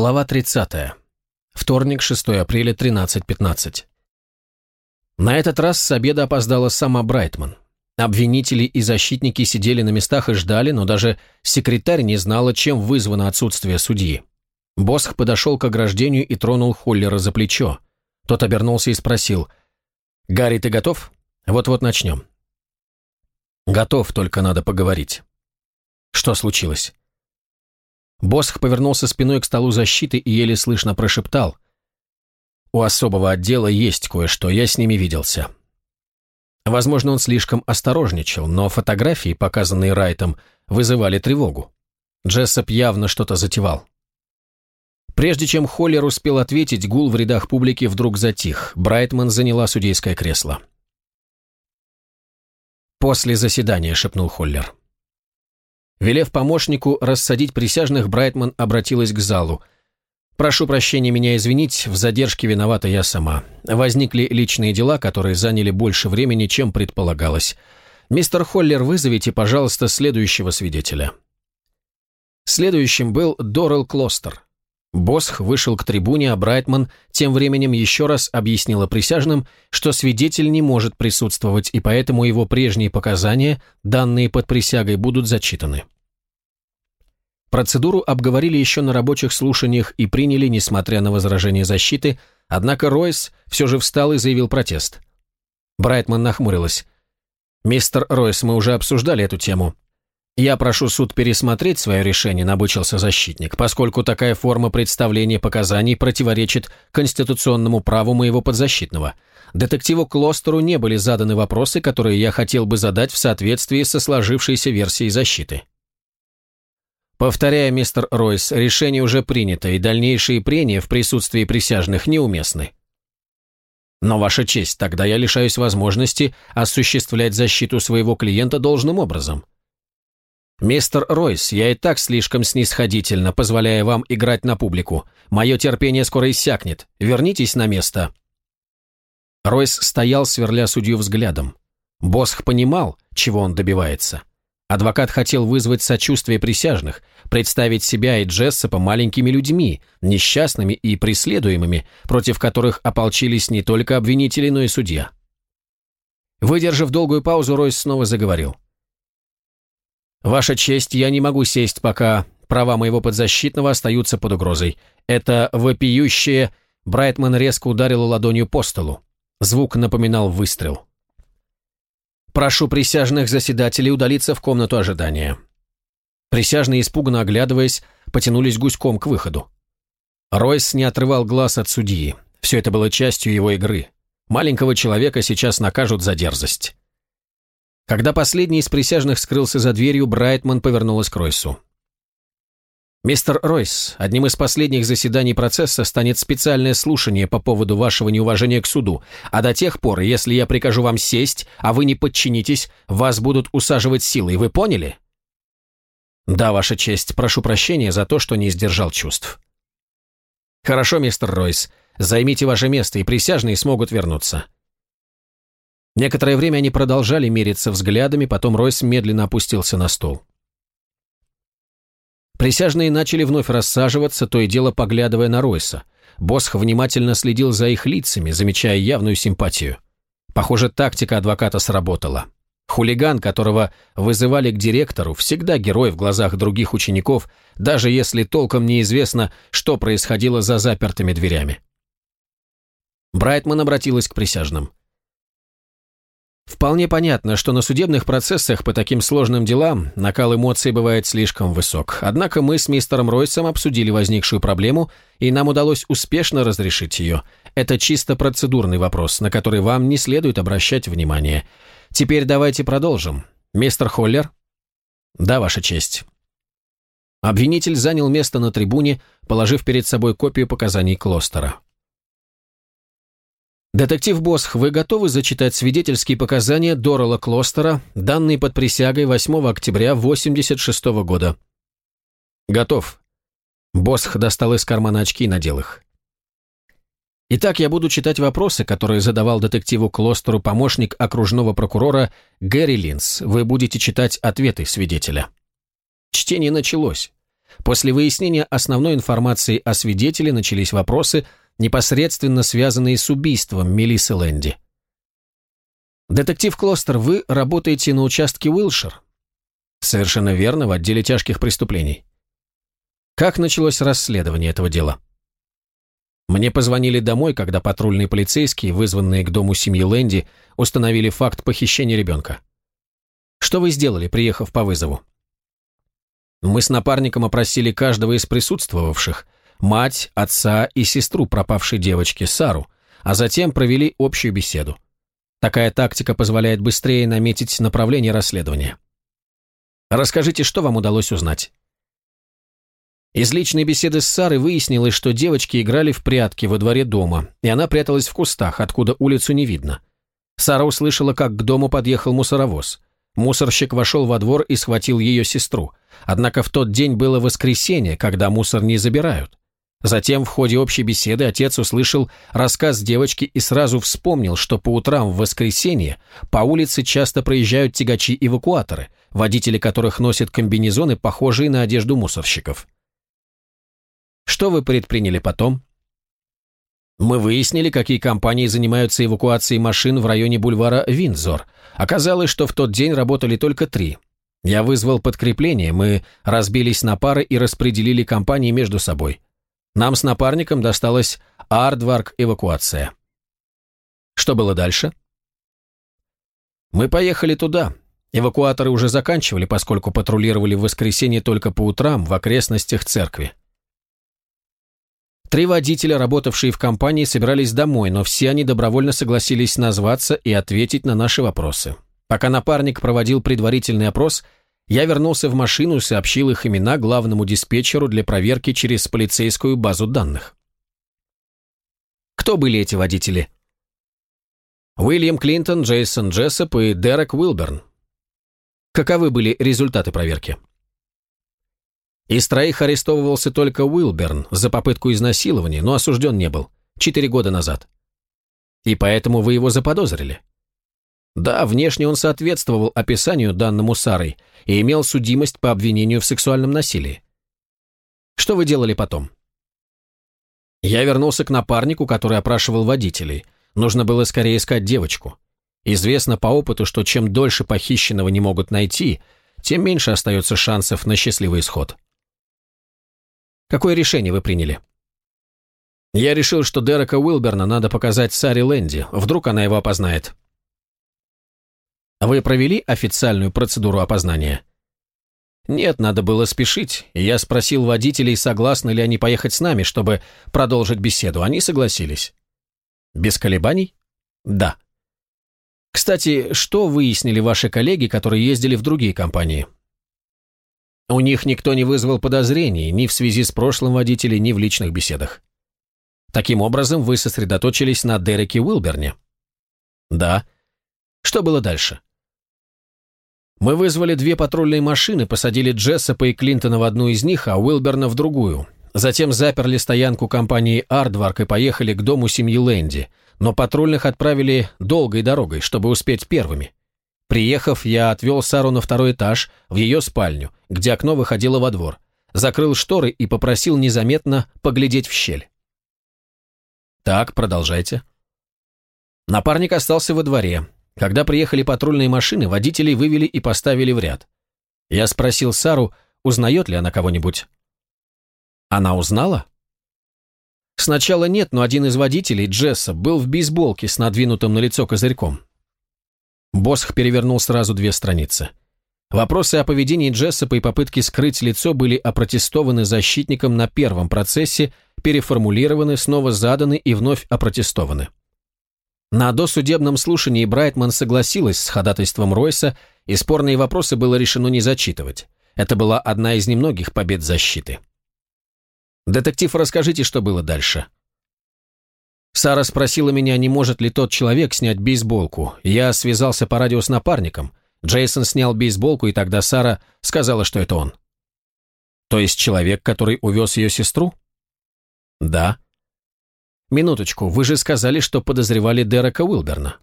Глава 30. Вторник, 6 апреля, 13.15. На этот раз с обеда опоздала сама Брайтман. Обвинители и защитники сидели на местах и ждали, но даже секретарь не знала, чем вызвано отсутствие судьи. Босх подошел к ограждению и тронул Холлера за плечо. Тот обернулся и спросил, «Гарри, ты готов? Вот-вот начнем». «Готов, только надо поговорить». «Что случилось?» Босх повернулся спиной к столу защиты и еле слышно прошептал. «У особого отдела есть кое-что, я с ними виделся». Возможно, он слишком осторожничал, но фотографии, показанные Райтом, вызывали тревогу. Джессоп явно что-то затевал. Прежде чем Холлер успел ответить, гул в рядах публики вдруг затих. Брайтман заняла судейское кресло. «После заседания», — шепнул Холлер. Велев помощнику рассадить присяжных, Брайтман обратилась к залу. «Прошу прощения меня извинить, в задержке виновата я сама. Возникли личные дела, которые заняли больше времени, чем предполагалось. Мистер Холлер, вызовите, пожалуйста, следующего свидетеля». Следующим был Дорел Клостер. Босх вышел к трибуне, а Брайтман тем временем еще раз объяснила присяжным, что свидетель не может присутствовать, и поэтому его прежние показания, данные под присягой, будут зачитаны. Процедуру обговорили еще на рабочих слушаниях и приняли, несмотря на возражение защиты, однако Ройс все же встал и заявил протест. Брайтман нахмурилась. «Мистер Ройс, мы уже обсуждали эту тему. Я прошу суд пересмотреть свое решение», — набычился защитник, поскольку такая форма представления показаний противоречит конституционному праву моего подзащитного. Детективу Клостеру не были заданы вопросы, которые я хотел бы задать в соответствии со сложившейся версией защиты. Повторяю, мистер Ройс, решение уже принято, и дальнейшие прения в присутствии присяжных неуместны. Но, Ваша честь, тогда я лишаюсь возможности осуществлять защиту своего клиента должным образом. Мистер Ройс, я и так слишком снисходительно, позволяя вам играть на публику. Мое терпение скоро иссякнет. Вернитесь на место. Ройс стоял, сверля судью взглядом. Босх понимал, чего он добивается. Адвокат хотел вызвать сочувствие присяжных, представить себя и Джессопа маленькими людьми, несчастными и преследуемыми, против которых ополчились не только обвинители, но и судья. Выдержав долгую паузу, Ройс снова заговорил. «Ваша честь, я не могу сесть, пока права моего подзащитного остаются под угрозой. Это вопиющее...» Брайтман резко ударил ладонью по столу. Звук напоминал выстрел. Прошу присяжных заседателей удалиться в комнату ожидания». Присяжные, испуганно оглядываясь, потянулись гуськом к выходу. Ройс не отрывал глаз от судьи. Все это было частью его игры. Маленького человека сейчас накажут за дерзость. Когда последний из присяжных скрылся за дверью, Брайтман повернулась к Ройсу. «Мистер Ройс, одним из последних заседаний процесса станет специальное слушание по поводу вашего неуважения к суду, а до тех пор, если я прикажу вам сесть, а вы не подчинитесь, вас будут усаживать силой, вы поняли?» «Да, ваша честь, прошу прощения за то, что не сдержал чувств». «Хорошо, мистер Ройс, займите ваше место, и присяжные смогут вернуться». Некоторое время они продолжали мериться взглядами, потом Ройс медленно опустился на стол. Присяжные начали вновь рассаживаться, то и дело поглядывая на Ройса. Босх внимательно следил за их лицами, замечая явную симпатию. Похоже, тактика адвоката сработала. Хулиган, которого вызывали к директору, всегда герой в глазах других учеников, даже если толком неизвестно, что происходило за запертыми дверями. Брайтман обратилась к присяжным. Вполне понятно, что на судебных процессах по таким сложным делам накал эмоций бывает слишком высок. Однако мы с мистером Ройсом обсудили возникшую проблему, и нам удалось успешно разрешить ее. Это чисто процедурный вопрос, на который вам не следует обращать внимание. Теперь давайте продолжим. Мистер Холлер? Да, Ваша честь. Обвинитель занял место на трибуне, положив перед собой копию показаний Клостера. «Детектив Босх, вы готовы зачитать свидетельские показания Дорала Клостера, данные под присягой 8 октября 86 -го года?» «Готов». Босх достал из кармана очки и надел их. Итак, я буду читать вопросы, которые задавал детективу Клостеру помощник окружного прокурора Гэри Линс. Вы будете читать ответы свидетеля. Чтение началось. После выяснения основной информации о свидетеле начались вопросы, непосредственно связанные с убийством Мелиссы Лэнди. «Детектив Клостер, вы работаете на участке Уилшир?» «Совершенно верно, в отделе тяжких преступлений». «Как началось расследование этого дела?» Мне позвонили домой, когда патрульные полицейские, вызванные к дому семьи Лэнди, установили факт похищения ребенка. «Что вы сделали, приехав по вызову?» Мы с напарником опросили каждого из присутствовавших, мать, отца и сестру пропавшей девочки, Сару, а затем провели общую беседу. Такая тактика позволяет быстрее наметить направление расследования. Расскажите, что вам удалось узнать? Из личной беседы с Сарой выяснилось, что девочки играли в прятки во дворе дома, и она пряталась в кустах, откуда улицу не видно. Сара услышала, как к дому подъехал мусоровоз. Мусорщик вошел во двор и схватил ее сестру. Однако в тот день было воскресенье, когда мусор не забирают. Затем в ходе общей беседы отец услышал рассказ девочки и сразу вспомнил, что по утрам в воскресенье по улице часто проезжают тягачи-эвакуаторы, водители которых носят комбинезоны, похожие на одежду мусорщиков. Что вы предприняли потом? Мы выяснили, какие компании занимаются эвакуацией машин в районе бульвара Виндзор. Оказалось, что в тот день работали только три. Я вызвал подкрепление, мы разбились на пары и распределили компании между собой. Нам с напарником досталась Ардварк эвакуация. Что было дальше? Мы поехали туда. Эвакуаторы уже заканчивали, поскольку патрулировали в воскресенье только по утрам в окрестностях церкви. Три водителя, работавшие в компании, собирались домой, но все они добровольно согласились назваться и ответить на наши вопросы. Пока напарник проводил предварительный опрос – я вернулся в машину и сообщил их имена главному диспетчеру для проверки через полицейскую базу данных. Кто были эти водители? Уильям Клинтон, Джейсон Джессоп и Дерек Уилберн. Каковы были результаты проверки? Из троих арестовывался только Уилберн за попытку изнасилования, но осужден не был. Четыре года назад. И поэтому вы его заподозрили? Да, внешне он соответствовал описанию данному Сарой и имел судимость по обвинению в сексуальном насилии. Что вы делали потом? Я вернулся к напарнику, который опрашивал водителей. Нужно было скорее искать девочку. Известно по опыту, что чем дольше похищенного не могут найти, тем меньше остается шансов на счастливый исход. Какое решение вы приняли? Я решил, что Дерека Уилберна надо показать Саре Лэнди, вдруг она его опознает. Вы провели официальную процедуру опознания? Нет, надо было спешить, я спросил водителей, согласны ли они поехать с нами, чтобы продолжить беседу. Они согласились. Без колебаний? Да. Кстати, что выяснили ваши коллеги, которые ездили в другие компании? У них никто не вызвал подозрений ни в связи с прошлым водителем, ни в личных беседах. Таким образом, вы сосредоточились на Дереке Уилберне? Да. Что было дальше? Мы вызвали две патрульные машины, посадили Джессопа и Клинтона в одну из них, а Уилберна в другую. Затем заперли стоянку компании «Ардварк» и поехали к дому семьи Лэнди, но патрульных отправили долгой дорогой, чтобы успеть первыми. Приехав, я отвел Сару на второй этаж, в ее спальню, где окно выходило во двор, закрыл шторы и попросил незаметно поглядеть в щель. «Так, продолжайте». Напарник остался во дворе, когда приехали патрульные машины, водителей вывели и поставили в ряд. Я спросил Сару, узнает ли она кого-нибудь. Она узнала? Сначала нет, но один из водителей, Джесса, был в бейсболке с надвинутым на лицо козырьком. Босх перевернул сразу две страницы. Вопросы о поведении Джессопа и попытке скрыть лицо были опротестованы защитником на первом процессе, переформулированы, снова заданы и вновь опротестованы. На досудебном слушании Брайтман согласилась с ходатайством Ройса, и спорные вопросы было решено не зачитывать. Это была одна из немногих побед защиты. «Детектив, расскажите, что было дальше». Сара спросила меня, не может ли тот человек снять бейсболку. Я связался по радио с напарником. Джейсон снял бейсболку, и тогда Сара сказала, что это он. То есть человек, который увез ее сестру? Да. «Минуточку, вы же сказали, что подозревали Дерека Уилберна».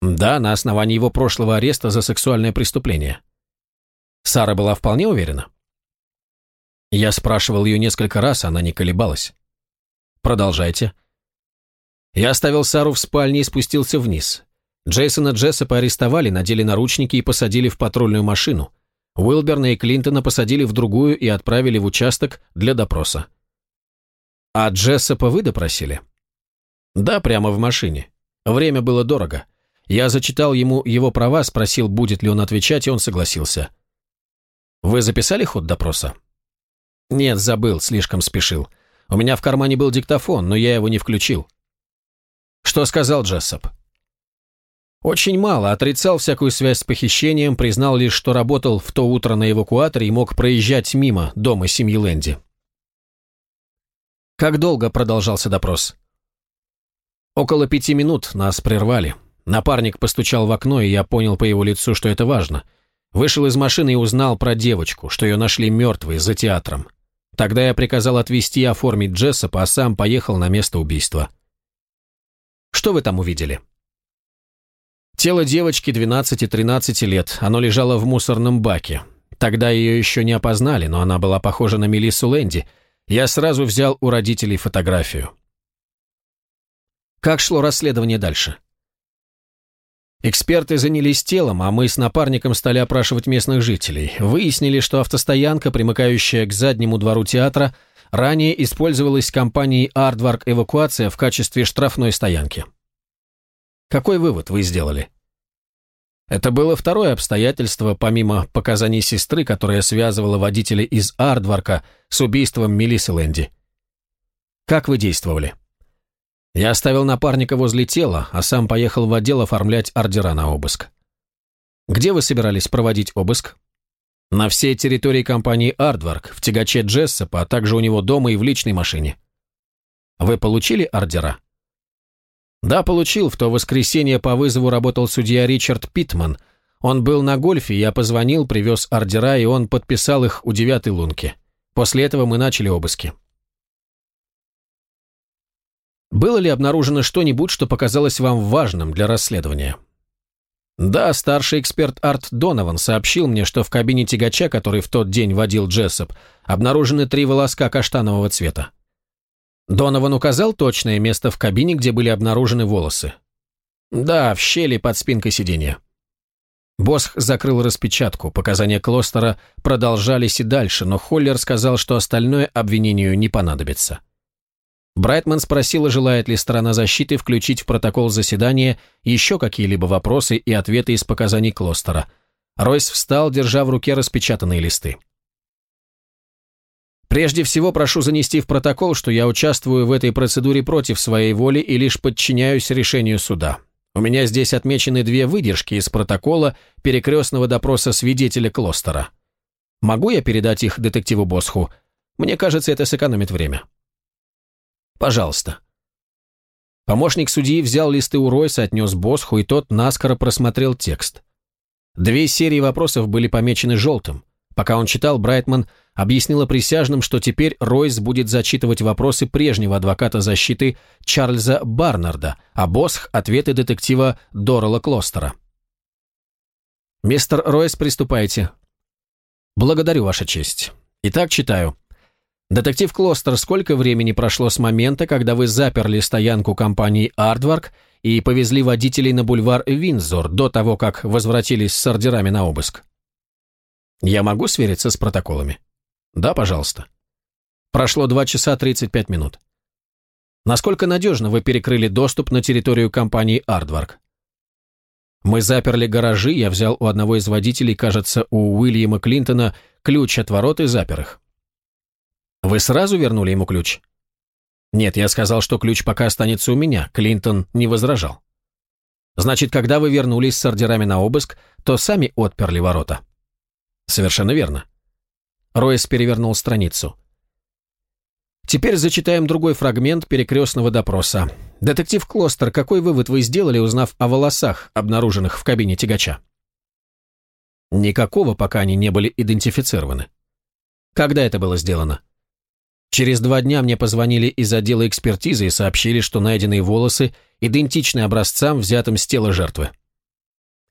«Да, на основании его прошлого ареста за сексуальное преступление». Сара была вполне уверена? Я спрашивал ее несколько раз, она не колебалась. Продолжайте. Я оставил Сару в спальне и спустился вниз. Джейсона Джессопа арестовали, надели наручники и посадили в патрульную машину. Уилберна и Клинтона посадили в другую и отправили в участок для допроса. А Джессопа вы допросили? Да, прямо в машине. Время было дорого. Я зачитал ему его права, спросил, будет ли он отвечать, и он согласился. Вы записали ход допроса? Нет, забыл, слишком спешил. У меня в кармане был диктофон, но я его не включил. Что сказал Джессоп? Очень мало, отрицал всякую связь с похищением, признал лишь, что работал в то утро на эвакуаторе и мог проезжать мимо дома семьи Лэнди. Как долго продолжался допрос? Около пяти минут нас прервали. Напарник постучал в окно, и я понял по его лицу, что это важно. Вышел из машины и узнал про девочку, что ее нашли мертвой за театром. Тогда я приказал отвезти и оформить Джессопа, а сам поехал на место убийства. Что вы там увидели? Тело девочки 12-13 лет, оно лежало в мусорном баке. Тогда ее еще не опознали, но она была похожа на Мелиссу Лэнди. Я сразу взял у родителей фотографию. Как шло расследование дальше? Эксперты занялись телом, а мы с напарником стали опрашивать местных жителей. Выяснили, что автостоянка, примыкающая к заднему двору театра, ранее использовалась компанией «Ардварк Эвакуация» в качестве штрафной стоянки. Какой вывод вы сделали? Это было второе обстоятельство, помимо показаний сестры, которая связывала водителя из Ардварка с убийством Мелиссы Лэнди. Как вы действовали? Я оставил напарника возле тела, а сам поехал в отдел оформлять ордера на обыск. Где вы собирались проводить обыск? На всей территории компании Ардварк, в тягаче Джессопа, а также у него дома и в личной машине. Вы получили ордера? Да, получил. В то воскресенье по вызову работал судья Ричард Питман. Он был на гольфе, я позвонил, привез ордера, и он подписал их у девятой лунки. После этого мы начали обыски. Было ли обнаружено что-нибудь, что показалось вам важным для расследования? Да, старший эксперт Арт Донован сообщил мне, что в кабине тягача, который в тот день водил Джессоп, обнаружены три волоска каштанового цвета. Донован указал точное место в кабине, где были обнаружены волосы. Да, в щели под спинкой сиденья. Босх закрыл распечатку, показания Клостера продолжались и дальше, но Холлер сказал, что остальное обвинению не понадобится. Брайтман спросила, желает ли сторона защиты включить в протокол заседания еще какие-либо вопросы и ответы из показаний Клостера. Ройс встал, держа в руке распечатанные листы. Прежде всего прошу занести в протокол, что я участвую в этой процедуре против своей воли и лишь подчиняюсь решению суда. У меня здесь отмечены две выдержки из протокола перекрестного допроса свидетеля Клостера. Могу я передать их детективу Босху? Мне кажется, это сэкономит время. Пожалуйста. Помощник судьи взял листы у Ройса, отнес Босху, и тот наскоро просмотрел текст. Две серии вопросов были помечены желтым. Пока он читал, Брайтман объяснила присяжным, что теперь Ройс будет зачитывать вопросы прежнего адвоката защиты Чарльза Барнарда, а Босх – ответы детектива Дорала Клостера. «Мистер Ройс, приступайте». «Благодарю, Ваша честь. Итак, читаю. Детектив Клостер, сколько времени прошло с момента, когда вы заперли стоянку компании «Ардварк» и повезли водителей на бульвар Винзор до того, как возвратились с ордерами на обыск?» Я могу свериться с протоколами? Да, пожалуйста. Прошло 2 часа 35 минут. Насколько надежно вы перекрыли доступ на территорию компании «Ардварк»? Мы заперли гаражи, я взял у одного из водителей, кажется, у Уильяма Клинтона, ключ от ворот и запер их. Вы сразу вернули ему ключ? Нет, я сказал, что ключ пока останется у меня, Клинтон не возражал. Значит, когда вы вернулись с ордерами на обыск, то сами отперли ворота. Совершенно верно. Ройс перевернул страницу. Теперь зачитаем другой фрагмент перекрестного допроса. Детектив Клостер, какой вывод вы сделали, узнав о волосах, обнаруженных в кабине тягача? Никакого, пока они не были идентифицированы. Когда это было сделано? Через два дня мне позвонили из отдела экспертизы и сообщили, что найденные волосы идентичны образцам, взятым с тела жертвы.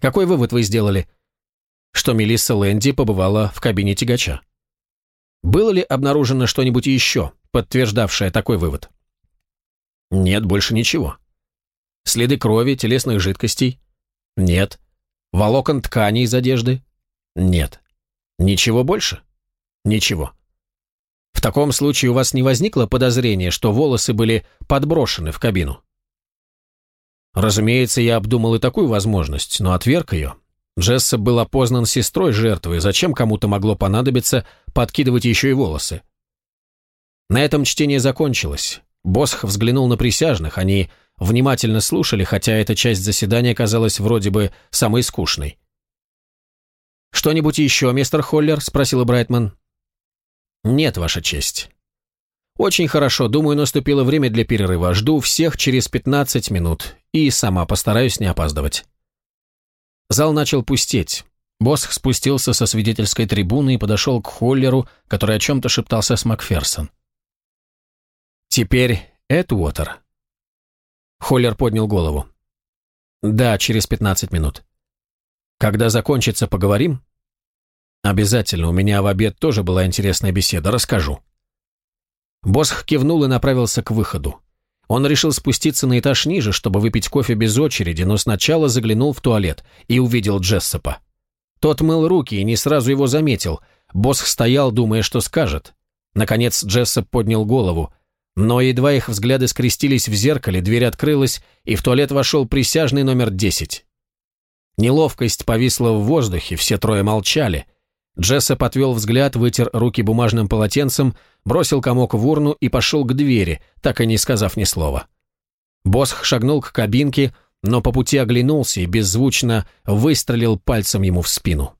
Какой вывод вы сделали? что Мелисса Лэнди побывала в кабине тягача. Было ли обнаружено что-нибудь еще, подтверждавшее такой вывод? Нет, больше ничего. Следы крови, телесных жидкостей? Нет. Волокон ткани из одежды? Нет. Ничего больше? Ничего. В таком случае у вас не возникло подозрения, что волосы были подброшены в кабину? Разумеется, я обдумал и такую возможность, но отверг ее. Джессоп был опознан сестрой жертвы, зачем кому-то могло понадобиться подкидывать еще и волосы? На этом чтение закончилось. Босх взглянул на присяжных, они внимательно слушали, хотя эта часть заседания казалась вроде бы самой скучной. «Что-нибудь еще, мистер Холлер?» – спросила Брайтман. «Нет, Ваша честь». «Очень хорошо. Думаю, наступило время для перерыва. Жду всех через 15 минут. И сама постараюсь не опаздывать». Зал начал пустеть. Босх спустился со свидетельской трибуны и подошел к Холлеру, который о чем-то шептался с Макферсон. «Теперь Эдуотер». Холлер поднял голову. «Да, через 15 минут». «Когда закончится, поговорим?» «Обязательно. У меня в обед тоже была интересная беседа. Расскажу». Босх кивнул и направился к выходу. Он решил спуститься на этаж ниже, чтобы выпить кофе без очереди, но сначала заглянул в туалет и увидел Джессопа. Тот мыл руки и не сразу его заметил. Босх стоял, думая, что скажет. Наконец Джессоп поднял голову. Но едва их взгляды скрестились в зеркале, дверь открылась, и в туалет вошел присяжный номер 10. Неловкость повисла в воздухе, все трое молчали – Джессоп отвел взгляд, вытер руки бумажным полотенцем, бросил комок в урну и пошел к двери, так и не сказав ни слова. Босх шагнул к кабинке, но по пути оглянулся и беззвучно выстрелил пальцем ему в спину.